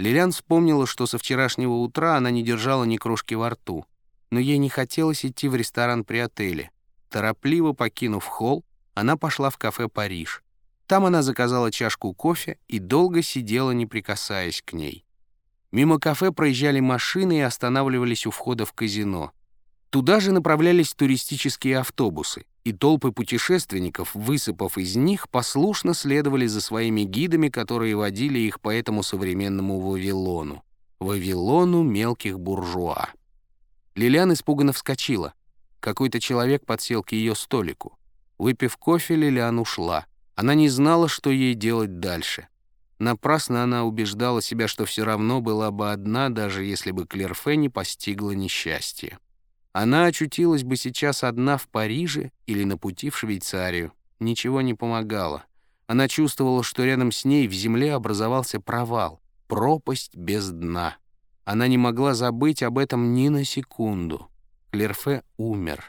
Лилиан вспомнила, что со вчерашнего утра она не держала ни крошки во рту, но ей не хотелось идти в ресторан при отеле. Торопливо покинув холл, она пошла в кафе «Париж». Там она заказала чашку кофе и долго сидела, не прикасаясь к ней. Мимо кафе проезжали машины и останавливались у входа в казино. Туда же направлялись туристические автобусы, и толпы путешественников, высыпав из них, послушно следовали за своими гидами, которые водили их по этому современному Вавилону. Вавилону мелких буржуа. Лилиан испуганно вскочила. Какой-то человек подсел к ее столику. Выпив кофе, Лилиан ушла. Она не знала, что ей делать дальше. Напрасно она убеждала себя, что все равно была бы одна, даже если бы Клерфе не постигла несчастье. Она очутилась бы сейчас одна в Париже или на пути в Швейцарию. Ничего не помогало. Она чувствовала, что рядом с ней в земле образовался провал, пропасть без дна. Она не могла забыть об этом ни на секунду. Клерфе умер.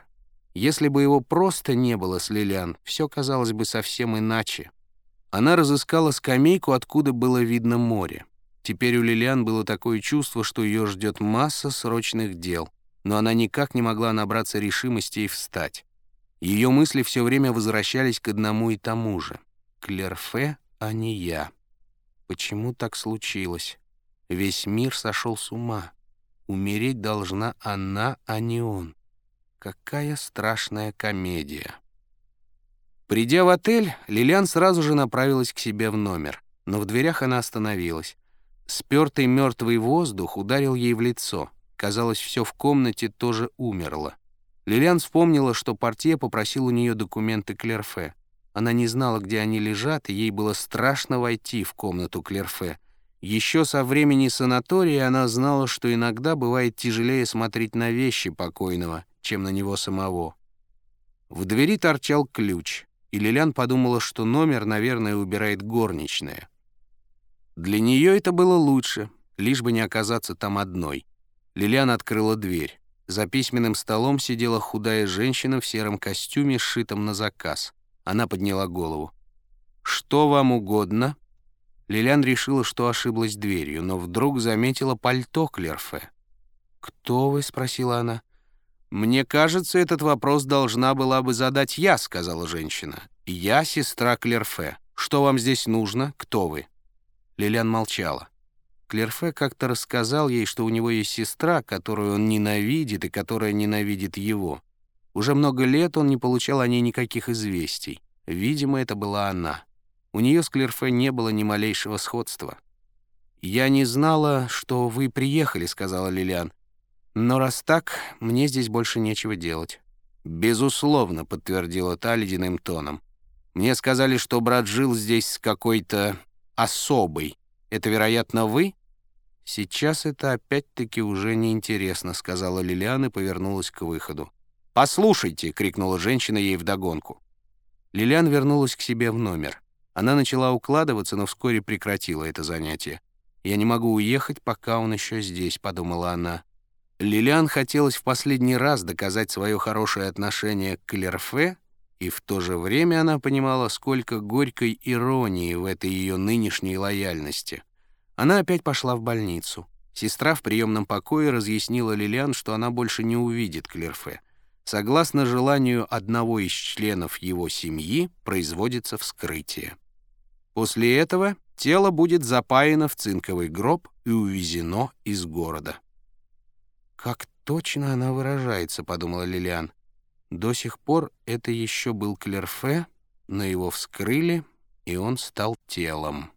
Если бы его просто не было с Лилиан, все казалось бы совсем иначе. Она разыскала скамейку, откуда было видно море. Теперь у Лилиан было такое чувство, что ее ждет масса срочных дел — но она никак не могла набраться решимости и встать. Ее мысли все время возвращались к одному и тому же. Клерфе, а не я. Почему так случилось? Весь мир сошел с ума. Умереть должна она, а не он. Какая страшная комедия. Придя в отель, Лилиан сразу же направилась к себе в номер, но в дверях она остановилась. Спертый мертвый воздух ударил ей в лицо — Казалось, все в комнате тоже умерло. Лилиан вспомнила, что портье попросил у нее документы Клерфе. Она не знала, где они лежат, и ей было страшно войти в комнату Клерфе. Еще со времени санатория она знала, что иногда бывает тяжелее смотреть на вещи покойного, чем на него самого. В двери торчал ключ, и Лилиан подумала, что номер, наверное, убирает горничная. Для нее это было лучше, лишь бы не оказаться там одной. Лилиан открыла дверь. За письменным столом сидела худая женщина в сером костюме, сшитом на заказ. Она подняла голову. «Что вам угодно?» Лилиан решила, что ошиблась дверью, но вдруг заметила пальто Клерфе. «Кто вы?» — спросила она. «Мне кажется, этот вопрос должна была бы задать я», — сказала женщина. «Я сестра Клерфе. Что вам здесь нужно? Кто вы?» Лилиан молчала. Клерфе как-то рассказал ей, что у него есть сестра, которую он ненавидит и которая ненавидит его. Уже много лет он не получал о ней никаких известий. Видимо, это была она. У нее с Клерфе не было ни малейшего сходства. «Я не знала, что вы приехали», — сказала Лилиан. «Но раз так, мне здесь больше нечего делать». «Безусловно», — подтвердила та ледяным тоном. «Мне сказали, что брат жил здесь с какой-то особой. Это, вероятно, вы?» «Сейчас это опять-таки уже неинтересно», — сказала Лилиан и повернулась к выходу. «Послушайте!» — крикнула женщина ей вдогонку. Лилиан вернулась к себе в номер. Она начала укладываться, но вскоре прекратила это занятие. «Я не могу уехать, пока он еще здесь», — подумала она. Лилиан хотелось в последний раз доказать свое хорошее отношение к Клерфе, и в то же время она понимала, сколько горькой иронии в этой ее нынешней лояльности — она опять пошла в больницу. Сестра в приемном покое разъяснила Лилиан, что она больше не увидит Клерфе. Согласно желанию одного из членов его семьи, производится вскрытие. После этого тело будет запаяно в цинковый гроб и увезено из города. «Как точно она выражается», — подумала Лилиан. До сих пор это еще был Клерфе, но его вскрыли, и он стал телом.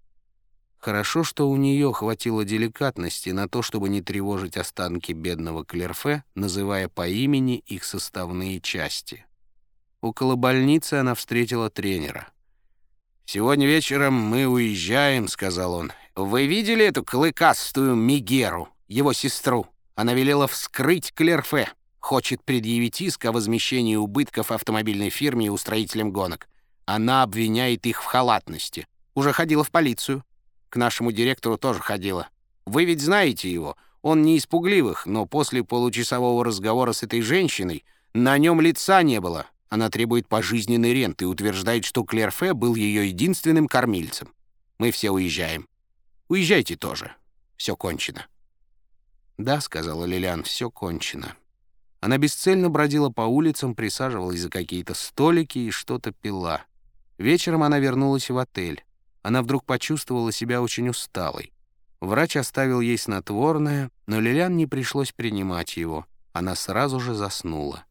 Хорошо, что у нее хватило деликатности на то, чтобы не тревожить останки бедного Клерфе, называя по имени их составные части. Около больницы она встретила тренера. «Сегодня вечером мы уезжаем», — сказал он. «Вы видели эту клыкастую Мигеру, его сестру? Она велела вскрыть Клерфе. Хочет предъявить иск о возмещении убытков автомобильной фирме и устроителям гонок. Она обвиняет их в халатности. Уже ходила в полицию. К нашему директору тоже ходила. Вы ведь знаете его. Он не из пугливых, но после получасового разговора с этой женщиной на нем лица не было. Она требует пожизненной ренты и утверждает, что Клерфе был ее единственным кормильцем. Мы все уезжаем. Уезжайте тоже. Все кончено». «Да», — сказала Лилиан, — «все кончено». Она бесцельно бродила по улицам, присаживалась за какие-то столики и что-то пила. Вечером она вернулась в отель. Она вдруг почувствовала себя очень усталой. Врач оставил ей снотворное, но Лилиан не пришлось принимать его. Она сразу же заснула.